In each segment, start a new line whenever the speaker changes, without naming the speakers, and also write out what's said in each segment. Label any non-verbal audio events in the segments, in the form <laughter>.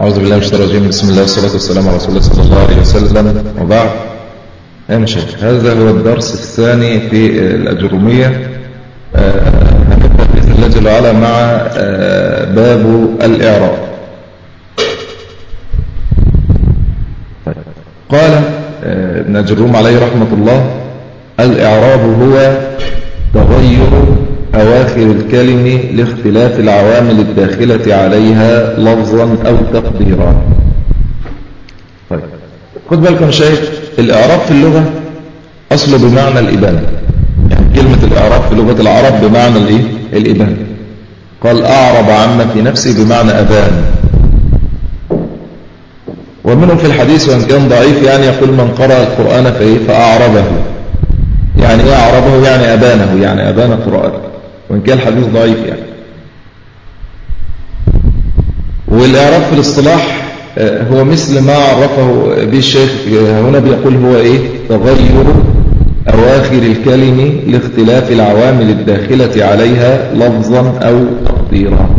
أعوذ بالله من الشيطان الرجيم. بسم الله والصلاة والسلام على رسول الله صلى الله عليه وسلم. وبعد. أمشي هذا هو الدرس الثاني في الأجرومية. هنبدأ بإذن الله جل وعلا مع باب الإعراب. قال ابن أجروم عليه رحمة الله الإعراب هو تغير أواخر الكلم لاختلاف العوامل الداخلة عليها لفظا أو تقديرا. طيب. خد بالكم شيء الإعراب في اللغة أصله بمعنى الإبانة. يعني كلمة الإعراب في لغة العرب بمعنى الإيه؟ الإبانة. قال أعرب عما في نفسي بمعنى أبان. ومنهم في الحديث وإن كان ضعيف يعني يقول من قرأ القرآن فإيه؟ فأعربه. يعني إيه أعربه؟ يعني أبانه. يعني أبان قراءته. وإن كان الحديث ضعيف يعني. والإعراب في الاصطلاح هو مثل ما عرفه به الشيخ هنا بيقول هو إيه؟ تغير أواخر الكلم لاختلاف العوامل الداخلة عليها لفظا أو تقديرا.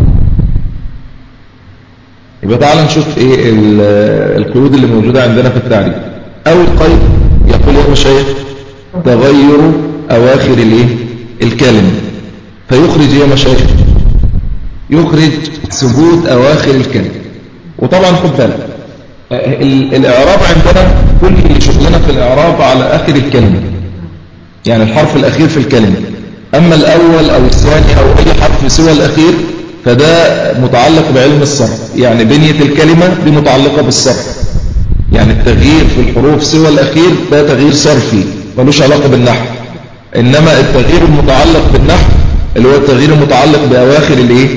يبقى تعالى نشوف إيه القيود اللي موجودة عندنا في التعريف. أول قيد يقول يا مشايخ تغير أواخر الإيه؟ الكلمة فيخرج يا مشايخ يخرج ثبوت أواخر الكلمة وطبعا خد بالك الإعراب عندنا كل شغلنا في الإعراب على آخر الكلمة يعني الحرف الأخير في الكلمة أما الأول أو الثاني أو أي حرف سوى الأخير فده متعلق بعلم الصرف. يعني بنية الكلمة دي متعلقة بالصرف. يعني التغيير في الحروف سوى الأخير ده تغيير صرفي ملوش علاقة بالنحو. إنما التغيير المتعلق بالنحو اللي هو التغيير المتعلق بأواخر الإيه؟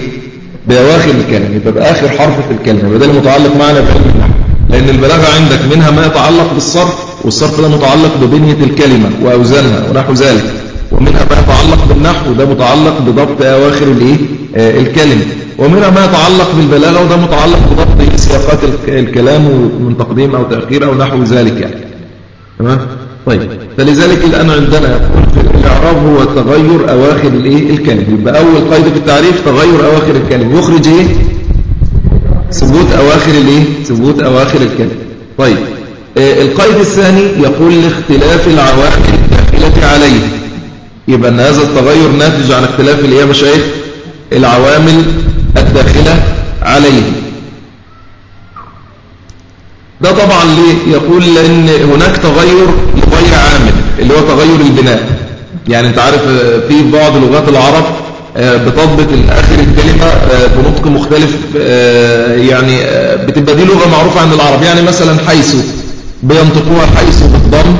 بأواخر الكلمة يبقى بآخر حرف في الكلمة يبقى ده المتعلق معنا بعلم النحو لأن البلاغة عندك منها ما يتعلق بالصرف والصرف ده متعلق ببنية الكلمة وأوزانها ونحو ذلك ومنها ما يتعلق بالنحو وده متعلق بضبط أواخر الإيه؟ آه الكلمة ومنها ما يتعلق بالبلاغة وده متعلق بضبط سياقات الكلام من تقديم أو تأخير أو نحو ذلك يعني تمام؟ طيب. فلذلك الآن عندنا الإعراب هو تغير أواخر الإيه؟ الكلمة يبقى أول قيد في التعريف تغير أواخر الكلمة يخرج إيه؟ ثبوت أواخر الإيه؟ ثبوت أواخر الكلمة طيب. آه القيد الثاني يقول لاختلاف العوامل الداخلة عليه. يبقى أن هذا التغير ناتج عن اختلاف الإيه مشايخ العوامل الداخلة عليه. ده طبعا ليه؟ يقول لأن هناك تغير لغير عامل اللي هو تغير البناء. يعني انت عارف في بعض لغات العرب بتضبط آخر الكلمة بنطق مختلف يعني بتبقى دي لغة معروفة عند العرب. يعني مثلا حيث بينطقوها حيث بالضم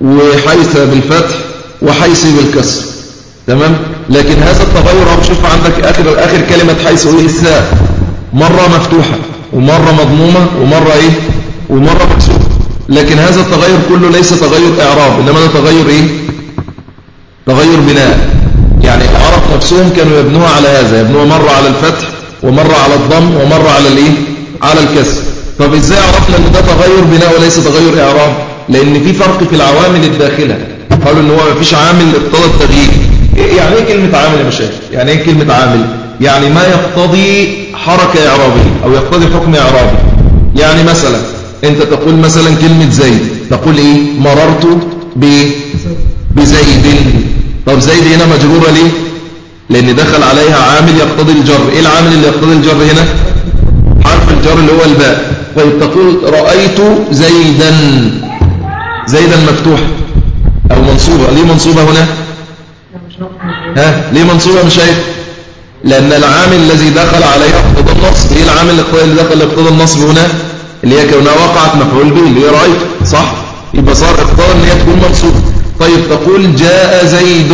وحيث بالفتح وحيث بالكسر. تمام؟ لكن هذا التغير اهو شوف عندك آخر آخر كلمة حيث إيه الساء. مرة مفتوحة ومرة مضمومة ومرة إيه؟ ومرة مكسورة. لكن هذا التغير كله ليس تغير إعراب إنما ده تغير إيه؟ تغير بناء. يعني العرب نفسهم كانوا يبنوها على هذا يبنوها مرة على الفتح ومرة على الضم ومرة على الإيه؟ على الكسر. طب إزاي عرفنا أن ده تغير بناء وليس تغير إعراب؟ لأن في فرق في العوامل الداخلة. قالوا أن هو ما فيش عامل اقتضى التغيير. يعني إيه كلمة عامل يا مشايخ؟ يعني إيه كلمة عامل؟ يعني ما يقتضي حركة إعرابية أو يقتضي حكم إعرابي. يعني مثلا انت تقول مثلا كلمة زيد تقول إيه؟ مررت بزيد. طب زيد هنا مجرورة ليه؟ لأن دخل عليها عامل يقتضي الجر. إيه العامل اللي يقتضي الجر هنا؟ حرف الجر اللي هو الباء. طيب تقول رأيت زيدا. زيدا مفتوح أو منصوبة. ليه منصوبة هنا؟ ها؟ ليه منصوبة مش شايف لأن العامل الذي دخل عليها اقتضى النصب. إيه العامل اللي دخل اقتضى النصب هنا؟ اللي هي كونها وقعت مفعول به اللي هي رأيت صح؟ يبقى صار اختار إن هي تكون منصوبة طيب تقول جاء زيد.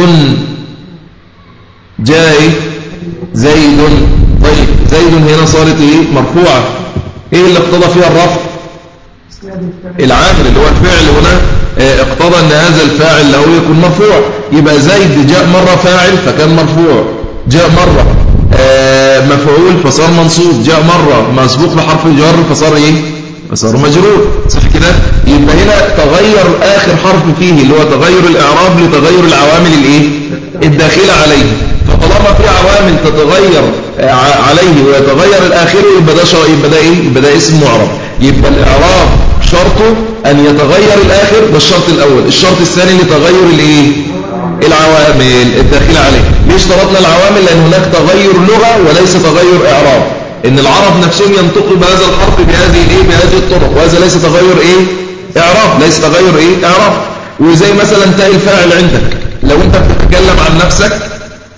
جاء زيد. طيب زيد هنا صارت إيه؟ مرفوعة. إيه اللي اقتضى فيها الرفع؟ العامل اللي هو الفعل هنا آه اقتضى إن هذا الفاعل له يكون مرفوع. يبقى زيد جاء مرة فاعل فكان مرفوع. جاء مرة آه مفعول فصار منصوب. جاء مرة مسبوق بحرف الجر فصار إيه؟ فصار مجرور صح كده؟ يبقى هنا تغير آخر حرف فيه اللي هو تغير الإعراب لتغير العوامل الإيه؟ الداخلة عليه. فطالما في عوامل تتغير عليه ويتغير الآخر يبقى ده يبقى ده إيه؟ يبقى ده اسم معرب. يبقى الإعراب شرطه أن يتغير الآخر ده الشرط الأول. الشرط الثاني لتغير الإيه؟ العوامل الداخلة عليه. ليش طردنا العوامل؟ لأن هناك تغير لغة وليس تغير إعراب. إن العرب نفسهم ينطقوا بهذا الحرف بهذه الإيه بهذه الطرق. وهذا ليس تغير إيه؟ إعراب. ليس تغير إيه؟ إعراب. وزي مثلا تاء الفاعل عندك. لو أنت بتتكلم عن نفسك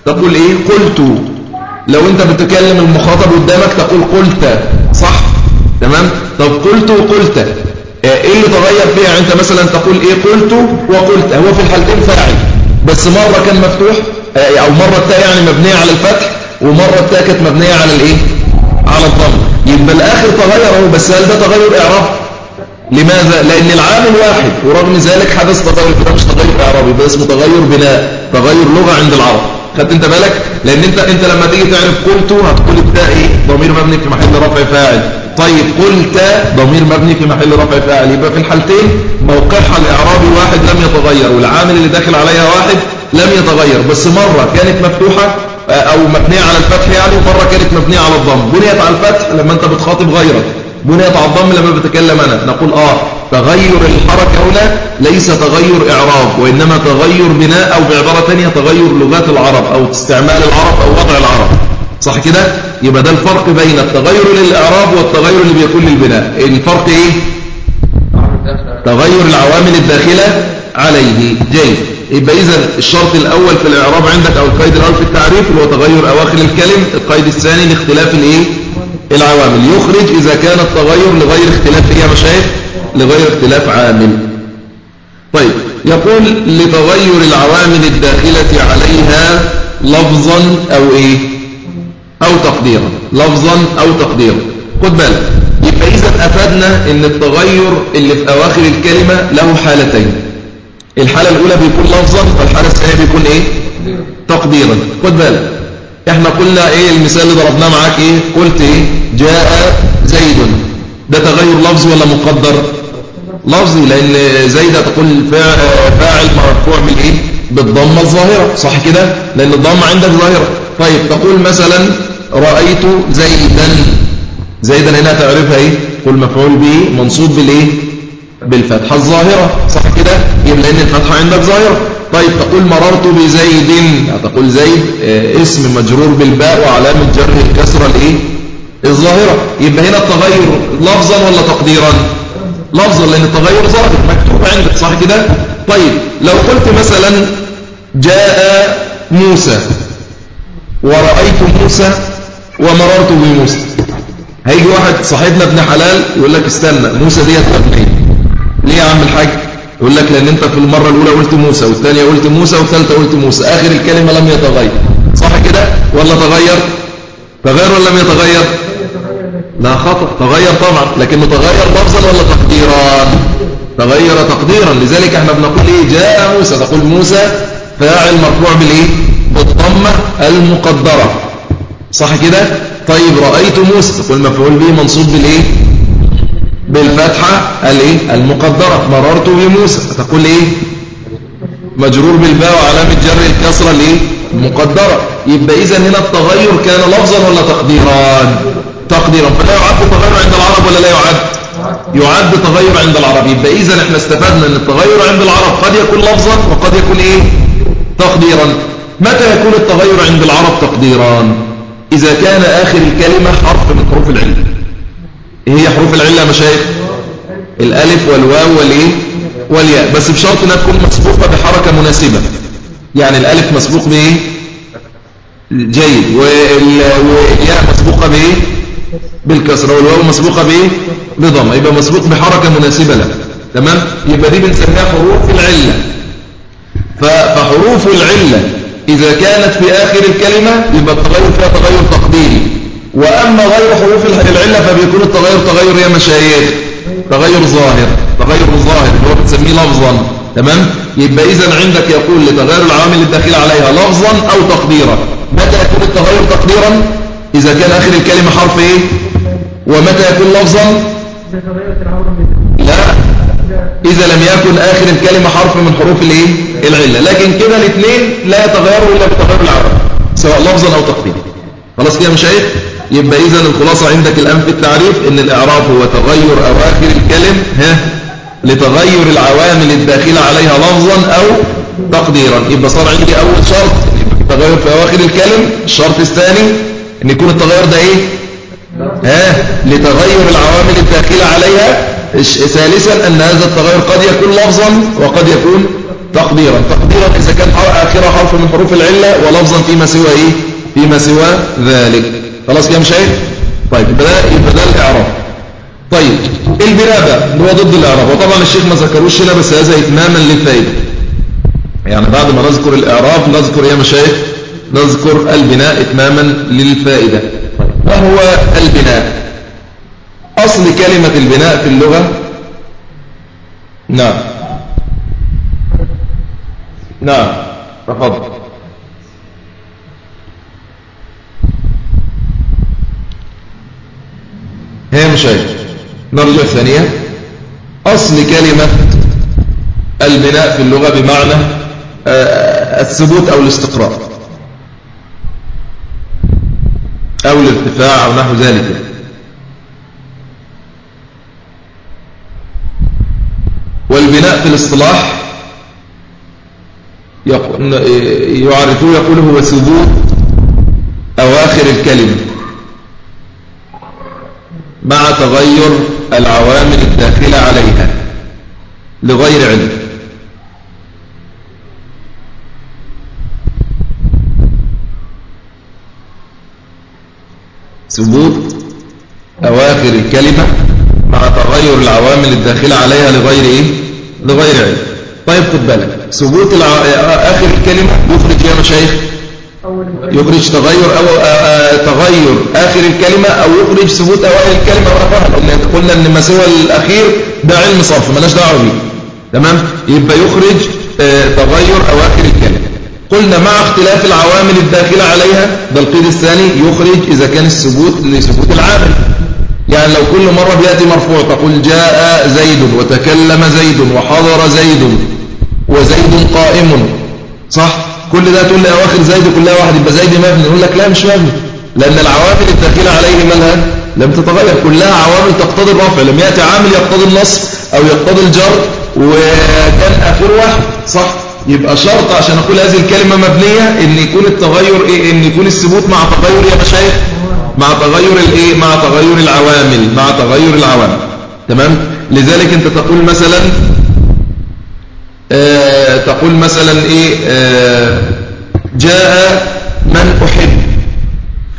تقول إيه؟ قلت. لو أنت بتتكلم المخاطب قدامك تقول قلت. صح؟ تمام؟ طب قلت وقلت. إيه اللي تغير فيها؟ أنت مثلا تقول إيه؟ قلت وقلت. هو في الحالتين فاعل. بس مرة كان مفتوح آه، أو مرة التاء يعني مبنية على الفتح ومرة التاء كانت مبنية على الإيه؟ على الضم يبقى الآخر تغير اهو بس هل ده تغير اعراب لماذا؟ لأن العامل واحد ورغم ذلك حدث تغير ده مش تغير إعرابي ده اسمه تغير بناء تغير لغة عند العرب. خدت أنت بالك؟ لأن أنت أنت لما تيجي تعرف قلت هتقول التاء إيه؟ ضمير مبني في محل رفع فاعل. طيب قلت ضمير مبني في محل رفع فاعل. يبقى في الحالتين موقعها الإعرابي واحد لم يتغير والعامل اللي داخل عليها واحد لم يتغير. بس مرة كانت مفتوحة آه، أو مبنية على الفتح يعني ومرة كانت مبنية على الضم. بنيت على الفتح لما أنت بتخاطب غيرك. بنيت على الضم لما بتكلم أنا. نقول آه تغير الحركة هنا ليس تغير إعراب وإنما تغير بناء أو بعبارة ثانية تغير لغات العرب أو استعمال العرب أو وضع العرب. صح كده؟ يبقى ده الفرق بين التغير للإعراب والتغير اللي بيكون للبناء. الفرق إيه؟ تغير العوامل الداخلة عليه. جيد. يبقى إذا الشرط الأول في الإعراب عندك أو القيد الأول في التعريف اللي هو تغير أواخر الكلم القيد الثاني لاختلاف الإيه؟ العوامل. يخرج إذا كان التغير لغير اختلاف إيه يا مشايخ؟ لغير اختلاف عامل. طيب يقول لتغير العوامل الداخلة عليها لفظا أو إيه؟ أو تقديرا. لفظا أو تقديرا. خد بالك. يبقى إذا أفادنا أن التغير اللي في أواخر الكلمة له حالتين. الحالة الأولى بيكون لفظا والحالة الثانية بيكون إيه؟ تقديرا. خد بالك. إحنا قلنا إيه المثال اللي ضربناه معاك إيه؟ قلت إيه؟ جاء زيد. ده تغير لفظي ولا مقدر؟ لفظي لأن زيد تقول فاعل مرفوع بالإيه؟ بالضمة الظاهرة. صح كده؟ لأن الضمة عندك ظاهرة. طيب تقول مثلا رأيت زيدا. زيدا هنا تعرفها إيه؟ قل مفعول به منصوب بالإيه؟ بالفتحة الظاهرة. صح كده؟ يبقى لأن الفتحة عندك ظاهرة. طيب تقول مررت بزيد. تقول زيد آه، اسم مجرور بالباء وعلامة جر الكسرة الإيه؟ الظاهرة. يبقى هنا التغير لفظا ولا تقديرا؟ لفظا لأن التغير ظاهر. مكتوب عندك. صح كده؟ طيب لو قلت مثلا جاء موسى ورأيت موسى ومررت بموسى. هيجي واحد صاحبنا ابن حلال يقول لك استنى موسى ديت مبنيه ليه يا عم الحاج؟ يقول لك لأن أنت في المرة الأولى قلت موسى والثانية قلت موسى والثالثة قلت موسى. آخر الكلمة لم يتغير. صح كده؟ ولا تغير؟ تغير ولا لم يتغير؟ لا خطأ. تغير طبعا. لكنه تغير لفظا ولا تقديرا؟ تغير تقديرا. لذلك إحنا بنقول إيه؟ جاء موسى. تقول موسى فاعل مرفوع بالإيه؟ بالضمة المقدرة. صح كده؟ طيب رأيت موسى. تقول مفعول به منصوب بالإيه؟ بالفتحة الإيه؟ المقدرة. مررت بموسى. تقول إيه؟ مجرور بالباء وعلامة جر الكسرة الإيه؟ المقدرة. يبقى اذا هنا التغير كان لفظا ولا تقديرا؟ تقديرا. فلا يعد تغير عند العرب ولا لا يعد؟ يعد تغير عند العرب. يبقى اذا إحنا استفدنا إن التغير عند العرب قد يكون لفظا وقد يكون إيه؟ تقديرا. متى يكون التغير عند العرب تقديران إذا كان آخر الكلمة حرف من حروف العلة إيه هي حروف العلة يا مشايخ؟ الألف والواو والإيه؟ والياء. بس بشرط أنها تكون مسبوقة بحركة مناسبة. يعني الألف مسبوق بإيه؟ جيد. والياء مسبوقة بإيه؟ بالكسرة. والواو مسبوقة بإيه؟ بضم يبقى مسبوق بحركة مناسبة له تمام؟ يبقى دي بنسميها حروف العلة. فحروف العلة إذا كانت في آخر الكلمة يبقى التغير فيها تغير تقديري. وأما غير حروف العلة فبيكون التغير تغير يا مشايخ. تغير ظاهر. تغير ظاهر. اللي هو بتسميه لفظا. تمام؟ يبقى إذا عندك يقول لتغير العوامل الداخلة عليها لفظا أو تقديرا. متى يكون التغير تقديرا؟ إذا كان آخر الكلمة حرف إيه؟ ومتى يكون لفظا؟ لا. إذا لم يكن آخر الكلمة حرف من حروف الإيه؟ العلة. لكن كده الاثنين لا يتغيروا إلا بتغير العرب. سواء لفظا أو تقديرا. خلاص كده يا مشايخ؟ يبقى إذا الخلاصة عندك الآن في التعريف إن الإعراب هو تغير أواخر الكلم ها لتغير العوامل الداخلة عليها لفظا أو تقديرا. يبقى صار عندي أول شرط تغير في أواخر الكلم الشرط الثاني أن يكون التغير ده إيه؟ ها لتغير العوامل الداخلة عليها. ثالثا أن هذا التغير قد يكون لفظا وقد يكون تقديرا. تقديرا إذا كان آخر حرف من حروف العلة ولفظا فيما سوى إيه؟ فيما سوى ذلك. خلاص كده شايف؟ طيب يبقى ده يبقى ده الإعراب. طيب البناء بقى هو ضد الإعراب. وطبعا الشيخ ما ذكروش هنا بس هذا إتماما للفائدة يعني بعد ما نذكر الإعراب نذكر يا مشايخ نذكر البناء إتماما للفائدة طيب ما هو البناء؟ أصل كلمة البناء في اللغة؟ نعم. نعم. تفضل. هي مشاهد نرجع ثانية. أصل كلمة البناء في اللغة بمعنى آه، الثبوت أو الاستقرار. أو الارتفاع أو نحو ذلك. والبناء في الاصطلاح يعرفون يقول هو ثبوت أواخر الكلمة. مع تغير العوامل الداخلة عليها لغير علم. ثبوت أواخر الكلمة مع تغير العوامل الداخلة عليها لغير إيه؟ لغير علم. طيب خد بالك ثبوت الع... آخر الكلمة يخرج يا مشايخ؟ يخرج تغير أو تغير آخر الكلمة أو يخرج ثبوت أوائل الكلمة وأخرها قلنا أن ما سوى الأخير ده علم صرف مالناش دعوة به تمام؟ يبقى يخرج تغير أواخر الكلمة. قلنا مع اختلاف العوامل الداخلة عليها ده القيد الثاني يخرج إذا كان الثبوت لثبوت العامل. يعني لو كل مرة بيأتي مرفوع تقول جاء زيد وتكلم زيد وحضر زيد وزيد قائم صح؟ كل ده تقول لي أواخر زيد كلها واحد يبقى زيد مبني. يقول لك لا مش مبني. لأن العوامل الداخلة عليه مالها لم تتغير. كلها عوامل تقتضي الرفع. لم يأتي عامل يقتضي النصب أو يقتضي الجر. وكان آخر واحد. صح. يبقى شرط عشان أقول هذه الكلمة مبنية إن يكون التغير إيه؟ إن يكون الثبوت مع تغير يا مشايخ مع تغير الإيه؟ مع تغير العوامل. مع تغير العوامل. تمام؟ لذلك أنت تقول مثلا آه تقول مثلا إيه آه جاء من أحب.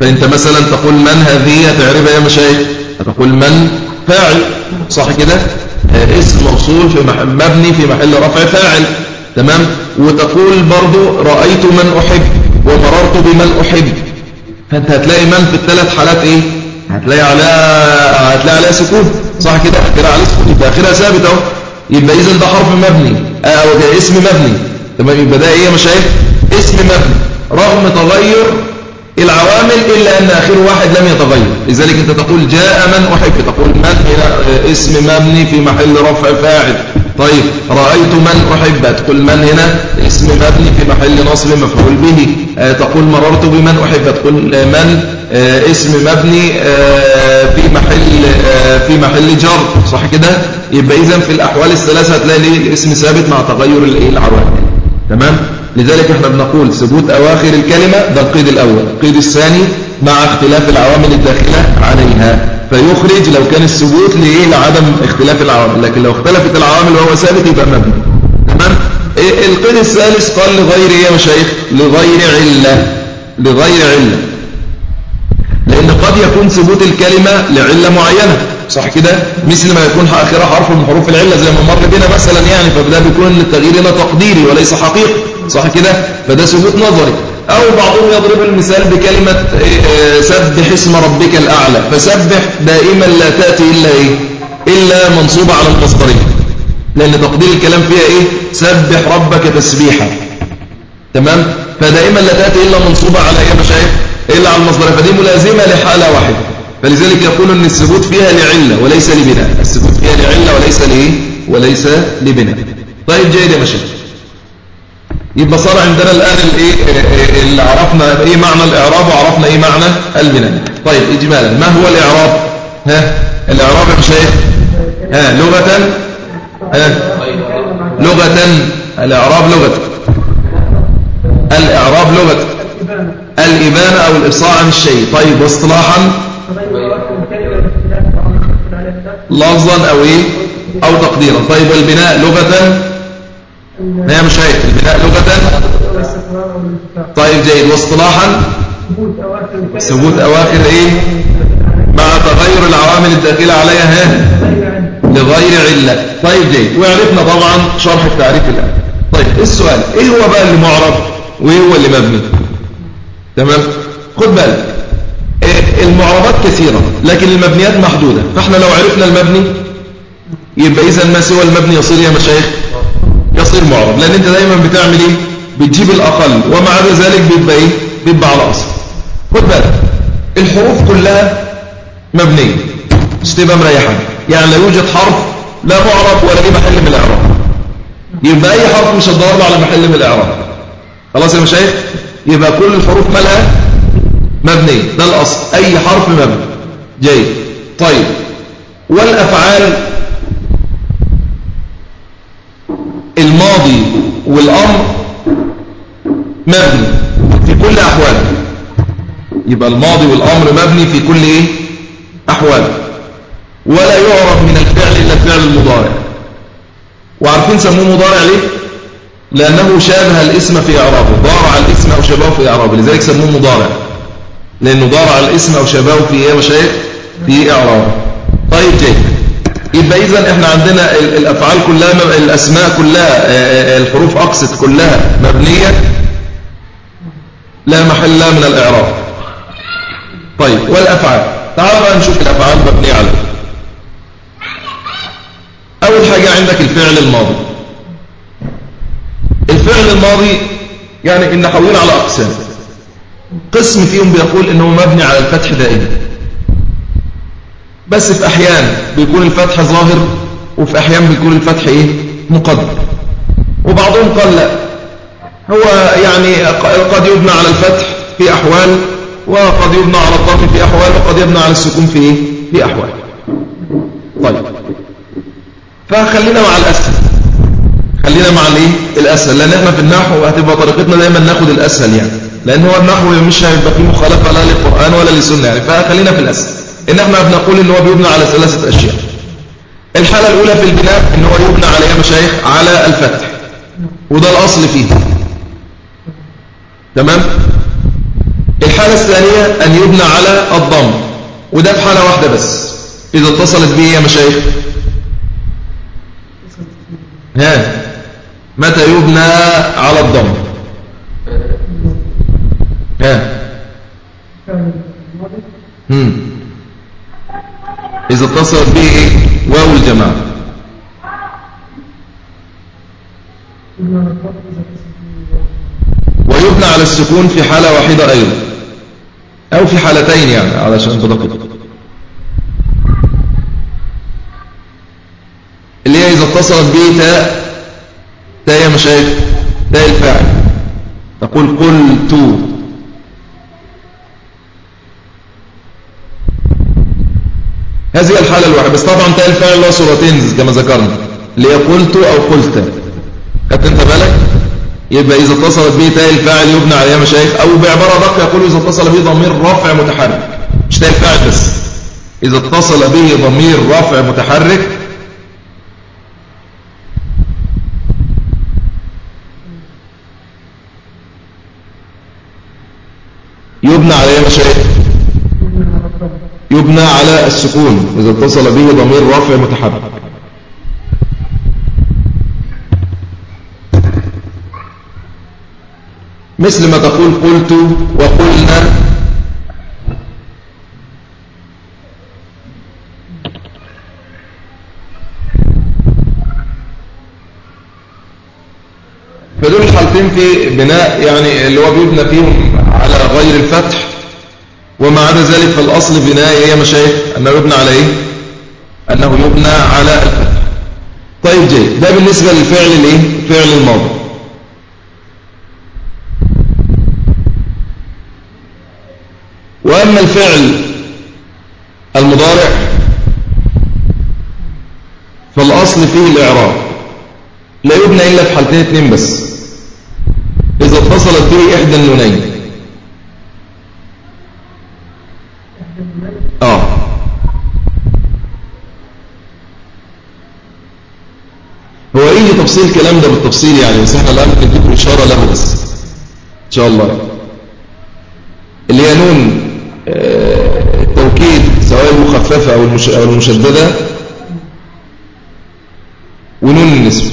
فأنت مثلا تقول من هذه هتعرفها يا مشايخ؟ هتقول من فاعل صح كده؟ آه اسم موصول في محل مبني في محل رفع فاعل. تمام؟ وتقول برضو رأيت من أحب ومررت بمن أحب. فأنت هتلاقي من في الثلاث حالات إيه؟ هتلاقي عليها هتلاقي عليها سكون صح كده؟ هتلاقي عليها سكون. يبقى آخرها ثابت أهو. يبقى اذا ده حرف مبني. آه، ده اسم مبني. تمام يبقى ده يا مشايخ؟ اسم مبني. رغم تغير العوامل إلا أن آخر واحد لم يتغير. لذلك أنت تقول جاء من أحب. تقول من هنا اسم مبني في محل رفع فاعل. طيب رأيت من أحب. تقول من هنا؟ اسم مبني في محل نصب مفعول به. آه تقول مررت بمن أحب. تقول من اسم مبني آه في محل آه في محل جر صح كده؟ يبقى إذا في الأحوال الثلاثة هتلاقي الاسم ثابت مع تغير العوامل تمام؟ لذلك إحنا بنقول ثبوت أواخر الكلمة ده القيد الأول القيد الثاني مع اختلاف العوامل الداخلة عليها. فيخرج لو كان الثبوت لإيه؟ لعدم اختلاف العوامل لكن لو اختلفت العوامل وهو ثابت يبقى مبني. تمام؟ إيه القيد الثالث قال لغير إيه يا مشايخ لغير علة. لغير علة. لأن قد يكون ثبوت الكلمة لعلة معينة. صح كده؟ مثل ما يكون آخرها حرف من حروف العلة زي ما مر بنا مثلا يعني فده بيكون التغيير هنا تقديري وليس حقيقي. صح كده؟ فده ثبوت نظري. أو بعضهم يضرب المثال بكلمة إيه، سبح اسم ربك الأعلى. فسبح دائما لا تأتي إلا إيه؟ إلا منصوبة على المصدرين. لأن تقدير الكلام فيها إيه؟ سبح ربك تسبيحا. تمام؟ فدائما لا تأتي إلا منصوبة على إيه مشايخ؟ إلا على المصدر. فدي ملازمة لحالة واحدة. فلذلك يقول أن الثبوت فيها لعلة وليس لبناء. الثبوت فيها لعلة وليس لإيه؟ وليس لبناء. طيب جيد يا مشايخ يبقى صار عندنا الآن الايه اللي عرفنا إيه معنى الإعراب وعرفنا إيه معنى البناء. طيب إجمالا ما هو الإعراب؟ ها؟ الإعراب يا مشايخ ها لغة؟ ها؟ لغة؟ الإعراب لغة. الإعراب لغة. الإبانة أو الإفصاح عن الشيء. طيب واصطلاحا. لفظا أو إيه؟ أو تقديرا. طيب والبناء لغة هي مش هيك البناء لغة طيب جيد. واصطلاحا؟ ثبوت أواخر إيه؟ مع تغير العوامل الداخلة عليها ها؟ لغير علة. طيب جيد. وعرفنا طبعا شرح التعريف الآن. طيب السؤال؟ إيه هو بقى اللي وإيه هو اللي مبني؟ تمام؟ خد بالك. المعربات كثيرة لكن المبنيات محدودة. فاحنا لو عرفنا المبني يبقى إذا ما سوى المبني يصير يا مشايخ؟ يصير معرب لأن أنت دايما بتعمل إيه؟ بتجيب الأقل ومع ذلك بيبقى إيه؟ بيبقى على أصل. خد بالك. الحروف كلها مبنية. مش تبقى مريحة يعني لا يوجد حرف لا معرب ولا ليه محل من الإعراب. يبقى أي حرف مش هتدور على محل من الإعراب. خلاص يا مشايخ؟ يبقى كل الحروف مالها مبنية. ده الأصل. أي حرف مبني. جيد. طيب. والأفعال الماضي والأمر مبني في كل أحواله يبقى الماضي والأمر مبني في كل إيه؟ أحواله ولا يعرف من الفعل إلا الفعل المضارع. وعارفين سموه مضارع ليه؟ لأنه شابه الاسم في إعرابه ضارع الاسم أو شبهه في إعرابه لذلك سموه مضارع. لأنه ضارع الاسم أو شبهه في إيه مشايخ في إعرابه. طيب جيد يبقى إذا إحنا عندنا الأفعال كلها الأسماء كلها آه، آه، الحروف أقصد كلها مبنية. لا محل من الإعراب. طيب والأفعال؟ تعال بقى نشوف الأفعال مبنية على أول حاجة عندك الفعل الماضي. الفعل الماضي يعني النحويين على أقسام. قسم فيهم بيقول إنه مبني على الفتح دائما. بس في أحيان بيكون الفتح ظاهر وفي أحيان بيكون الفتح إيه؟ مقدر وبعضهم قال لا. هو يعني قد يبنى على الفتح في أحوال وقد يبنى على الضم في أحوال وقد يبنى على السكون في إيه؟ في أحوال. طيب. فخلينا مع الأسهل خلينا مع الايه؟ الأسهل. لأن إحنا في النحو هتبقى طريقتنا دايما ناخد الأسهل يعني. لأن هو النحو مش هيبقى فيه مخالفة لا للقرآن ولا للسنة يعني. فخلينا في الأسهل. إن إحنا بنقول إن هو بيبنى على ثلاثة أشياء. الحالة الأولى في البناء إن هو يبنى على يا مشايخ على الفتح. وده الأصل فيه. تمام؟ الحالة الثانية أن يبنى على الضم. وده في حالة واحدة بس. إذا اتصلت به يا مشايخ. ها؟ متى يبنى على الضم؟ ها. هم. إذا اتصلت به؟ واو الجماعة. ويبنى على السكون في حالة واحدة أيضا. أو في حالتين يعني علشان تدقق. اللي هي إذا اتصلت به تاء. مشايخ تاء الفاعل تقول قلت. هذه الحالة الواحدة. بس طبعا تاء الفاعل له صورتين كما ذكرنا. اللي هي قلت أو قلت. خدت أنت بالك؟ يبقى إذا اتصلت به تاء الفاعل يبنى عليها مشايخ. أو بعبارة دقة يقول إذا اتصل به ضمير رفع متحرك. مش تاء الفاعل بس. إذا اتصل به ضمير رفع متحرك يبنى على إيه مشايخ يبنى على السكون. إذا اتصل به ضمير رافع متحرك. مثل ما تقول قلت وقلنا. فدول الحالتين في بناء يعني اللي هو بيبنى فيهم على غير الفتح. وما عدا ذلك فالأصل في نهاية يا مشايخ أنه يبنى على إيه أنه يبنى على الفتح. طيب جيد ده بالنسبة للفعل الإيه؟ فعل الماضي. وأما الفعل المضارع فالأصل فيه الإعراب. لا يبنى إلا في حالتين اثنين بس. إذا اتصلت به إحدى النونين. تفصيل الكلام ده بالتفصيل يعني بس إحنا الآن نديكم إشارة له بس. إن شاء الله. اللي هي نون آه، التوكيد سواء المخففة أو المشددة ونون النسبة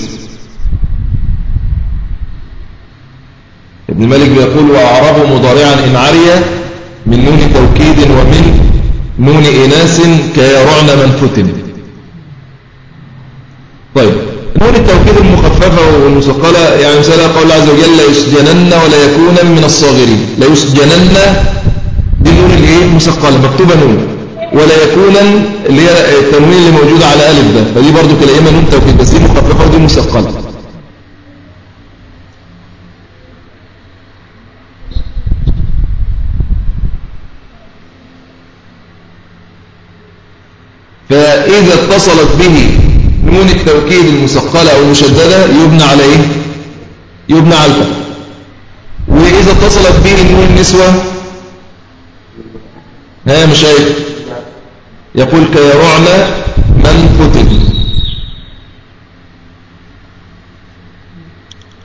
ابن مالك بيقول وأعرب مضارعا إن عري من نون توكيد ومن نون إناس كيرعن من فتن. طيب. نون التوكيد المخففة والمثقلة يعني مثلا قول الله عز وجل لا يسجنن ولا يكون من الصاغرين. لا يسجنن دي نون الايه مثقلة مكتوبة نون ولا يكون اللي هي التنوين اللي موجودة على ألف ده. فدي برضو كلمة نون توكيد بس دي مخففة ودي مثقلة. فإذا اتصلت به نون التوكيد المثقلة أو المشددة يبنى على إيه؟ يبنى على الفتح وإذا اتصلت به نون النسوة ها مشايخ يقول كيرعن من فتن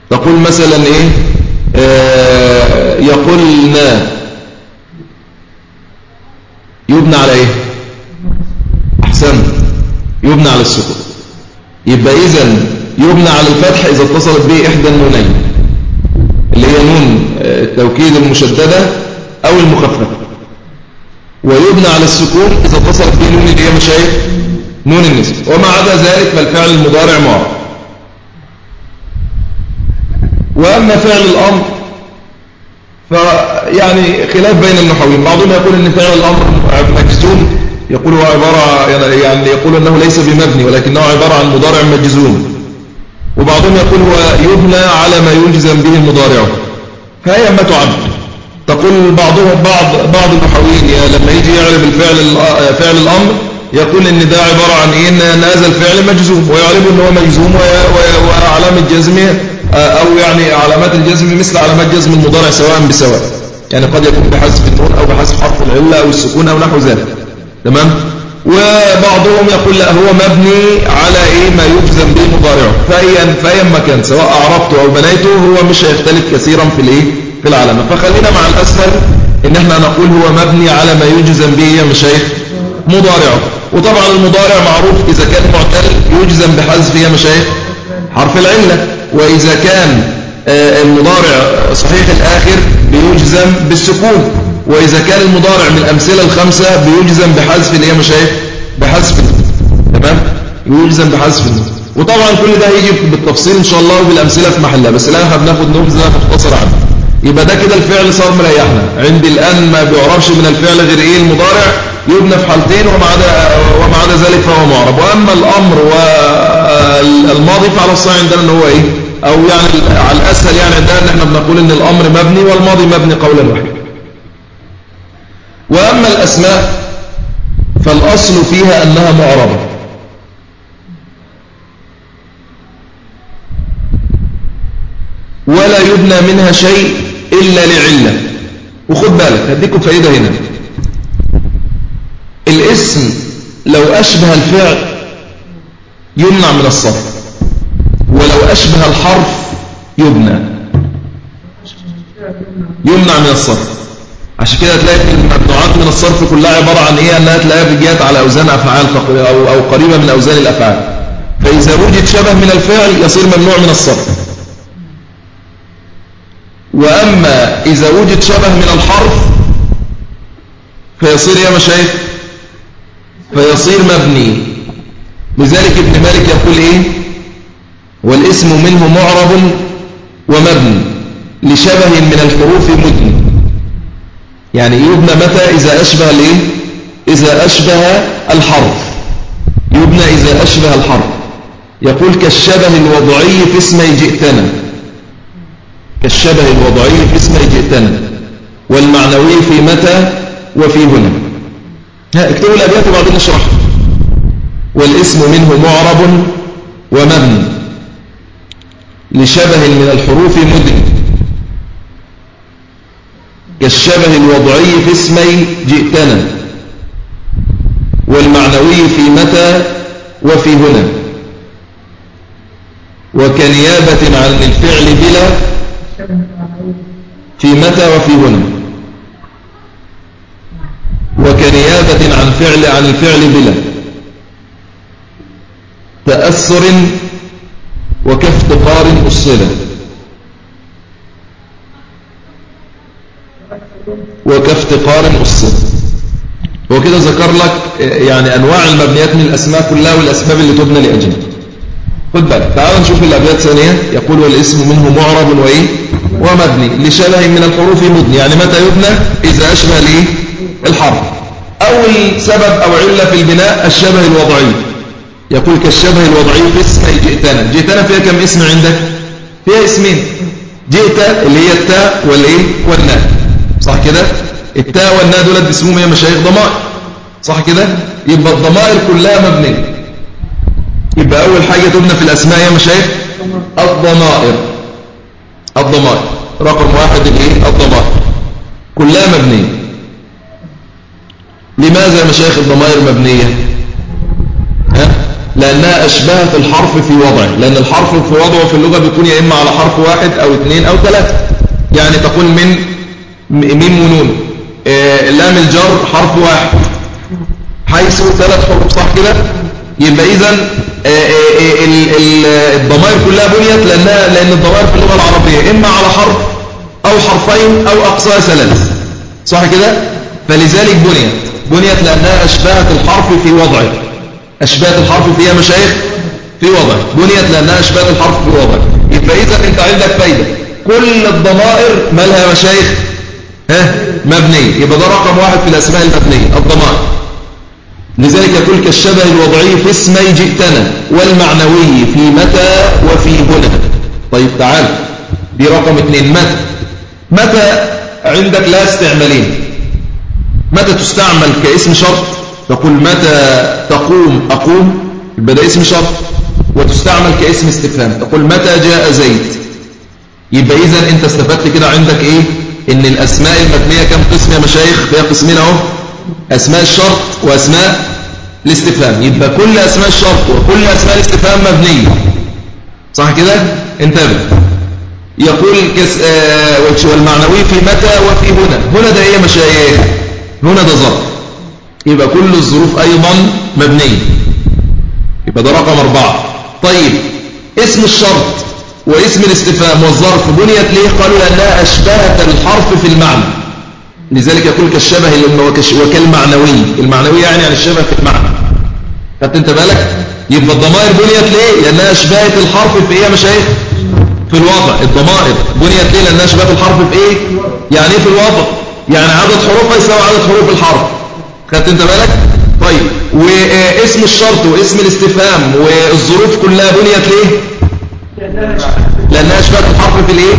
تقول مثلا إيه؟ آه يقولنا يبنى على إيه؟ أحسن يبنى على السكون يبقى إذا يبنى على الفتح إذا اتصلت به إحدى النونين اللي هي نون آه، التوكيد المشددة أو المخففة. ويبنى على السكون إذا اتصلت به نون اللي هي مشايخ نون النسب وما عدا ذلك فالفعل المضارع معرض وأما فعل الأمر فيعني خلاف بين النحويين. بعضهم يقول أن فعل الأمر مجزوم يقول هو عبارة يعني يقول أنه ليس بمبني ولكنه عبارة عن مضارع مجزوم. وبعضهم يقول هو يبنى على ما يجزم به المضارع فهي ما تعد تقول بعضهم بعض بعض المحاوين لما يجي يعرب الفعل فعل الأمر يقول إن ده عبارة عن إيه؟ إن هذا الفعل مجزوم. ويعرب إن هو مجزوم وعلامة جزمه أو يعني علامات الجزم مثل علامات جزم المضارع سواء بسواء. يعني قد يكون بحذف النون أو بحذف حرف العلة أو السكون أو نحو ذلك. تمام؟ وبعضهم يقول لا هو مبني على إيه؟ ما يجزم به مضارعه. فايا فايا مكان سواء أعربته أو بنيته هو مش هيختلف كثيرا في الإيه؟ في العلامه فخلينا مع الأسهل إن إحنا نقول هو مبني على ما يجزم به يا مشايخ مضارعه. وطبعا المضارع معروف إذا كان معتل يجزم بحذف يا مشايخ حرف العلة. وإذا كان آه، المضارع صحيح الآخر بيجزم بالسكون. وإذا كان المضارع من الأمثلة الخمسة بيجزم بحذف اللي هي مشايخ بحذف تمام؟ يجزم بحذف وطبعا كل ده هيجي بالتفصيل إن شاء الله وبالأمثلة في محلها بس الآن إحنا بناخد نبذة مختصرة عنه. يبقى ده كده الفعل صار مريحنا. عندي الآن ما بيعرفش من الفعل غير إيه المضارع يبنى في حالتين وما عدا وما عدا ذلك فهو معرب. وأما الأمر والماضي فعلى الصحيح عندنا إن هو إيه؟ أو يعني على الأسهل يعني عندنا إن إحنا بنقول إن الأمر مبني والماضي مبني قولا واحدا. وأما الأسماء فالأصل فيها أنها معربة. ولا يبنى منها شيء إلا لعلة. وخد بالك هديكم فائدة هنا. الاسم لو أشبه الفعل يمنع من الصرف. ولو أشبه الحرف يبنى. يمنع من الصرف. عشان كده تلاقي الممنوعات من الصرف كلها عبارة عن إيه؟ أنها تلاقيها جهات على أوزان أفعال أو, أو قريبة من أوزان الأفعال. فإذا وجد شبه من الفعل يصير ممنوع من الصرف. وأما إذا وجد شبه من الحرف فيصير يا مشايخ فيصير مبني. لذلك ابن مالك يقول إيه؟ والاسم منه معرب ومبني لشبه من الحروف مدن. يعني يبنى متى؟ إذا أشبه الإيه؟ إذا أشبه الحرف. يبنى إذا أشبه الحرف. يقول كالشبه الوضعي في اسم جئتنا. كالشبه الوضعي في اسم جئتنا. والمعنوي في متى؟ وفي هنا. اكتبوا الأبيات وبعدين نشرح. والاسم منه معرب ومبني. لشبه من الحروف مدن. كالشبه الوضعي في اسمي جئتنا والمعنوي في متى وفي هنا. وكنيابة عن الفعل بلا في متى وفي هنا. وكنيابة عن فعل عن الفعل بلا. تأثر وكافتقار الصلة وكافتقار الصلة هو كده ذكر لك يعني أنواع المبنيات من الأسماء كلها والأسباب اللي تبنى لأجلها خد بالك تعال نشوف الأبيات ثانية يقول والاسم منه معرب وإيه؟ ومبني لشبه من الحروف مبني. يعني متى يبنى؟ إذا أشبه ليه الحرف أول سبب أو علة في البناء الشبه الوضعي. يقول كالشبه الوضعي في اسم جئتنا. جئتنا فيها كم اسم عندك؟ فيها اسمين. جئت اللي هي التاء والإيه؟ والناء. صح كده؟ التاء والناء دولت اسمهم هي مشايخ ضمائر. صح كده؟ يبقى الضمائر كلها مبنية. يبقى أول حاجة تبنى في الأسماء هي مشايخ؟ الضمائر. الضمائر. رقم واحد الايه الضمائر. كلها مبنية. لماذا مشايخ الضمائر مبنية؟ لأنها أشبهت الحرف في وضعه. لأن الحرف في وضعه في اللغة بيكون يا إما على حرف واحد أو اثنين أو ثلاثة يعني تقول من ميم ونون. آه لام الجر حرف واحد. حيث ثلاث حروف صح كده؟ يبقى إذا آه، آه، الضمائر كلها بنيت لأنها لأن الضمائر في اللغة العربية إما على حرف أو حرفين أو أقصى ثلاث. صح كده؟ فلذلك بنيت. بنيت لأنها أشبهت الحرف في وضعه. أشباه الحرف فيها مشايخ؟ في وضع بنيت لأنها أشباه الحرف في وضع يبقى إذا أنت عندك فايدة. كل الضمائر مالها مشايخ؟ ها؟ مبنية يبقى ده رقم واحد في الأسماء المبنية الضمائر لذلك يقول كالشبه الوضعي في اسمي جئتنا والمعنوي في متى وفي هنا. طيب تعال دي رقم اثنين. متى؟ متى عندك لا استعمالين؟ متى تستعمل كاسم شرط؟ تقول متى تقوم؟ أقوم. يبقى ده اسم شرط. وتستعمل كاسم استفهام. تقول متى جاء زيد يبقى إذا أنت استفدت كده عندك إيه؟ إن الأسماء المبنية كم قسم يا مشايخ؟ فيها قسمين أهو. أسماء الشرط وأسماء الاستفهام. يبقى كل أسماء الشرط وكل أسماء الاستفهام مبنية. صح كده؟ انتبه. يقول كس آه والمعنوي في متى وفي هنا. هنا ده إيه مشايخ؟ هنا ده ظرف. يبقى كل الظروف أيضا مبنية. يبقى ده رقم أربعة. طيب اسم الشرط. واسم الاستفهام والظرف بنيت ليه؟ قالوا لأنها أشبهت الحرف في المعنى. لذلك يقول كالشبه وكالمعنوي. المعنوي يعني عن الشبه في المعنى. خدت انت بالك؟ يبقى الضمائر بنيت ليه؟ لأنها أشبهت الحرف في إيه يا مشايخ؟ في الوضع الضمائر بنيت ليه؟ لأنها أشبهت الحرف في إيه؟ يعني إيه في الوضع يعني عدد حروفها يساوي عدد حروف الحرف. خدت انت بالك؟ طيب واسم الشرط واسم الاستفهام والظروف كلها بنيت ليه؟ لانها اشبهت الحرف في الإيه؟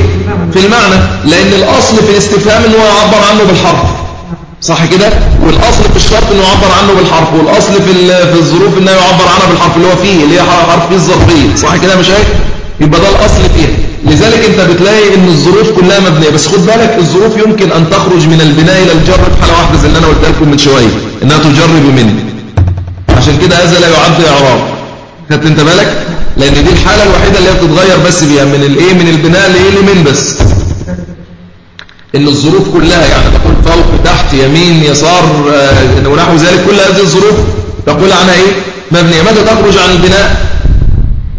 في المعنى. لأن الأصل في الاستفهام إنه يعبر عنه بالحرف. صح كده؟ والأصل في الشرط إنه يعبر عنه بالحرف. والأصل في في الظروف إنه يعبر عنها بالحرف. اللي هو فيه اللي هي حرف فيه الظرفية. صح كده مش هيك يبقى ده الأصل فيها. لذلك أنت بتلاقي إن الظروف كلها مبنية. بس خد بالك الظروف يمكن أن تخرج من البناء إلى الجر. في حالة واحدة زي اللي أنا قلت لكم من شوية إنها تجر بمن عشان كده هذا لا يعد إعراب. خدت أنت بالك؟ لأن دي الحالة الوحيدة اللي هي بتتغير بس بيها. من الإيه؟ من البناء لمن بس؟ إن الظروف كلها يعني تقول فوق تحت يمين يسار آه، ونحو ذلك كل هذه الظروف تقول عنها إيه؟ مبنية. متى تخرج عن البناء؟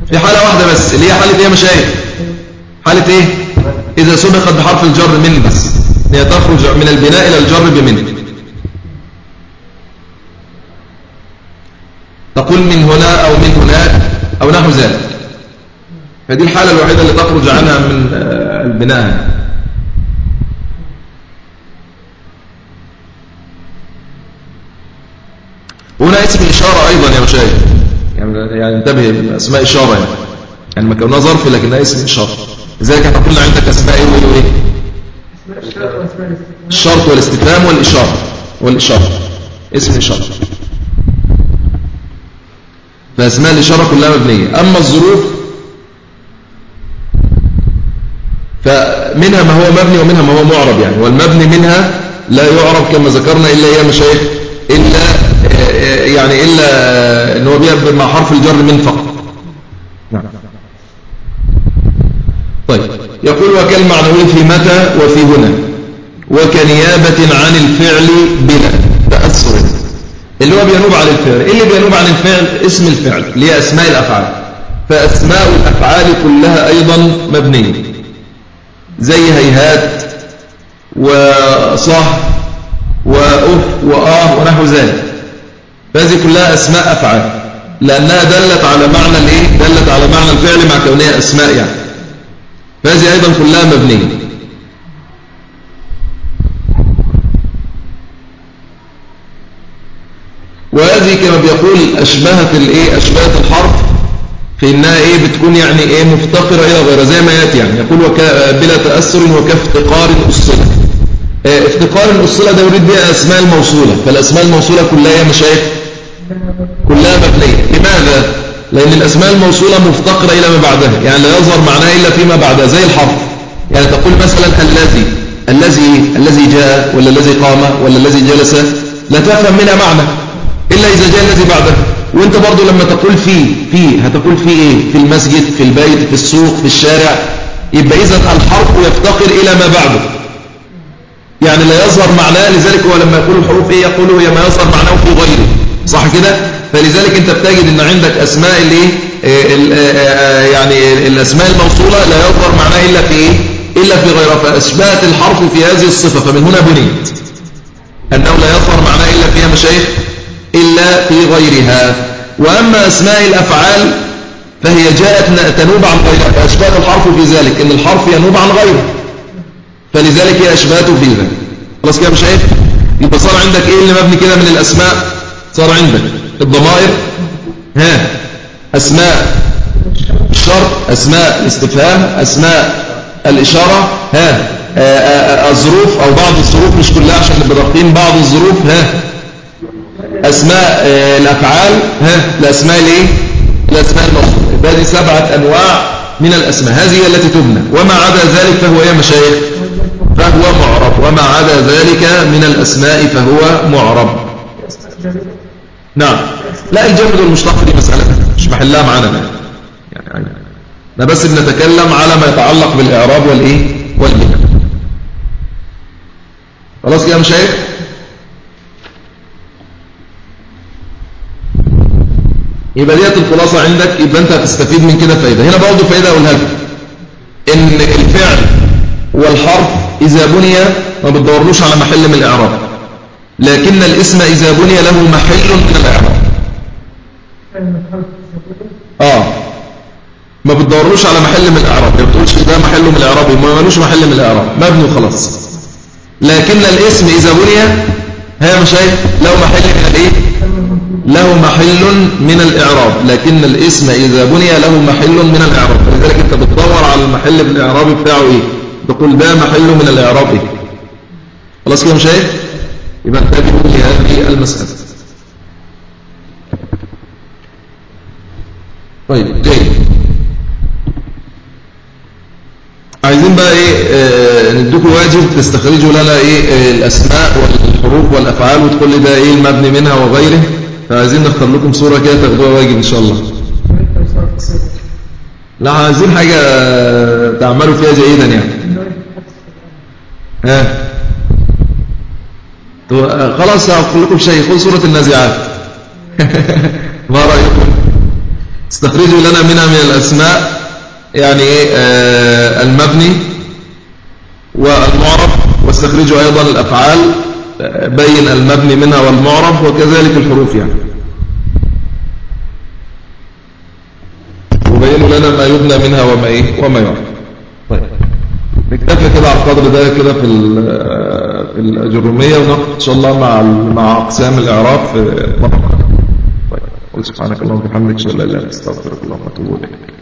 في حالة واحدة بس اللي هي حالة إيه؟ مشايخ. حالة إيه؟ إذا سبقت بحرف الجر من بس. هي تخرج من البناء إلى الجر بمن؟ تقول من هنا أو من هناك. أو نحو ذلك. فدي الحالة الوحيدة اللي تخرج عنها من آه، البناء. هنا اسم إشارة أيضا يا مشايخ. يعني, يعني انتبه أسماء إشارة يعني. يعني ما كونها ظرف لكنها اسم إشارة. لذلك إحنا قلنا عندك أسماء إيه؟ وايه الشرط والاستفهام والإشارة. والإشارة. اسم إشارة. فأسماء الإشارة كلها مبنية. أما الظروف فمنها ما هو مبني ومنها ما هو معرب يعني. والمبني منها لا يعرب كما ذكرنا إلا يا مشايخ إلا يعني إلا أنه بيعرب مع حرف الجر من فقط. نعم. طيب. يقول وكالمعنوي في متى وفي هنا. وكنيابة عن الفعل بلا. اللي هو بينوب عن الفعل. إيه اللي بينوب عن الفعل؟ اسم الفعل اللي هي أسماء الأفعال. فأسماء الأفعال كلها أيضا مبنية. زي هيهات وصح وأف وآه ونحو ذلك. فهذه كلها أسماء أفعال. لأنها دلت على معنى الإيه؟ دلت على معنى الفعل مع كونها أسماء يعني. فهذه أيضا كلها مبنية. وهذه كما بيقول أشبهت الإيه؟ أشبهت الحرف في إنها إيه؟ بتكون يعني إيه؟ مفتقرة إلى غيرها زي ما يأتي يعني. يقول وك بلا تأثر وكافتقار أصلة آه افتقار الأصلة ده يريد بها أسماء الموصولة. فالأسماء الموصولة كلها يا مشايخ؟ كلها مبنية. لماذا؟ لأن الأسماء الموصولة مفتقرة إلى ما بعدها. يعني لا يظهر معناها إلا فيما بعدها زي الحرف. يعني تقول مثلا الذي. الذي الذي جاء ولا الذي قام ولا الذي جلس؟ لا تفهم منها معنى. إلا إذا جاء الذي بعده. وأنت برضو لما تقول في في هتقول في إيه؟ في المسجد في البيت في السوق في الشارع. يبقى إذا الحرف يفتقر إلى ما بعده. يعني لا يظهر معناه لذلك هو لما يقول الحروف إيه يقول هي ما يظهر معناه في غيره. صح كده؟ فلذلك أنت بتجد إن عندك أسماء اللي آه، آه، آه، يعني الأسماء الموصولة لا يظهر معناه إلا في إيه؟ إلا في غيرها. فأشبهت الحرف في هذه الصفة. فمن هنا بنيت. أنه لا يظهر معناه إلا فيها مشايخ إلا في غيرها. وأما أسماء الأفعال فهي جاءت تنوب عن غيرها فأشبهت الحرف في ذلك إن الحرف ينوب عن غيره. فلذلك هي أشبهته في ذلك. خلاص كده مش عارف يبقى صار عندك إيه اللي مبني كده من الأسماء؟ صار عندك الضمائر. ها؟ أسماء الشرط أسماء الاستفهام أسماء الإشارة. ها؟ الظروف أو بعض الظروف مش كلها عشان نبقى بعض الظروف. ها؟ أسماء آه، الأفعال ها؟ الأسماء الإيه الأسماء الموصولة هذه سبعة أنواع من الأسماء. هذه التي تبنى. وما عدا ذلك فهو يا مشايخ فهو معرب. وما عدا ذلك من الأسماء فهو معرب. نعم. لا الجمد والمشتق دي مسألة. مش محلها معانا يعني يعني إحنا بس بنتكلم على ما يتعلق بالإعراب والإيه؟ والبناء. خلاص يا مشايخ؟ يبقى ديت الخلاصة عندك يبقى أنت هتستفيد من كده فايدة. هنا برضه فايدة أقولها لك. إن الفعل والحرف إذا بني ما بتدورلوش على محل من الإعراب. لكن الاسم إذا بني له محل من الإعراب. آه. ما بتدورلوش على محل من الإعراب. ما بتقولش ده محل من الإعراب ما ملوش محل من الإعراب. مبني وخلاص. لكن الاسم إذا بني هي مشايخ له محل من الإيه؟ له محل من الإعراب لكن الاسم إذا بني له محل من الإعراب. فلذلك أنت بتدور على المحل في الإعراب بتاعه إيه؟ تقول ده محل من الإعراب إيه؟ خلاص كده شايف؟ يبقى انتبهوا لهذه المسألة. طيب جيد عايزين بقى إيه؟ آه ندوكوا واجب تستخرجوا لنا إيه؟ آه الأسماء والحروف والأفعال لي ده إيه المبني منها وغيره. فعايزين نختار لكم صورة كده تاخدوها واجب إن شاء الله. لا عايزين حاجة تعملوا فيها جيدا يعني. ها؟ خلاص أقول لكم شيء. خذ صورة النازعات. <laughs> ما رأيكم؟ استخرجوا لنا منها من الأسماء يعني إيه؟ آه المبني والمعرف واستخرجوا أيضا الأفعال بين المبني منها والمعرب وكذلك الحروف يعني. وبينوا لنا ما يبنى منها وما إيه وما يعرف. طيب. نكتفي كده على القدر ده كده في في الأجرومية وناخد إن شاء الله مع مع أقسام الإعراب في طيب. سبحانك اللهم وبحمدك أشهد أن لا إله إلا أنت أستغفرك اللهم وأتوب إليك.